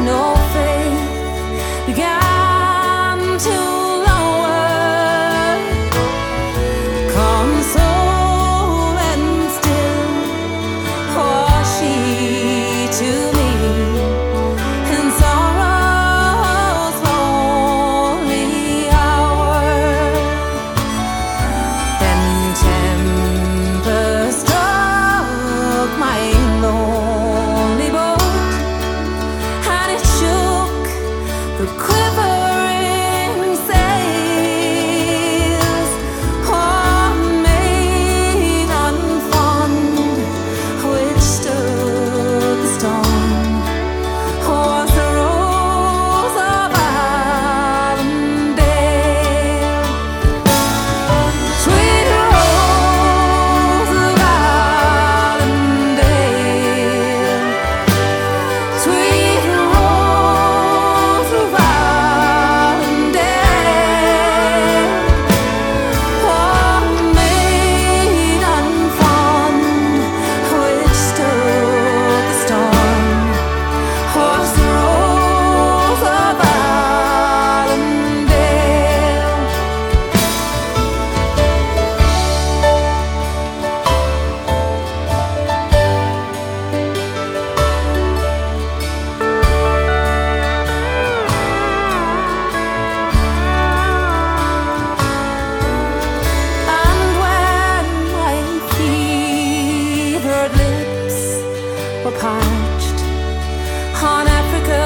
no were parched on Africa.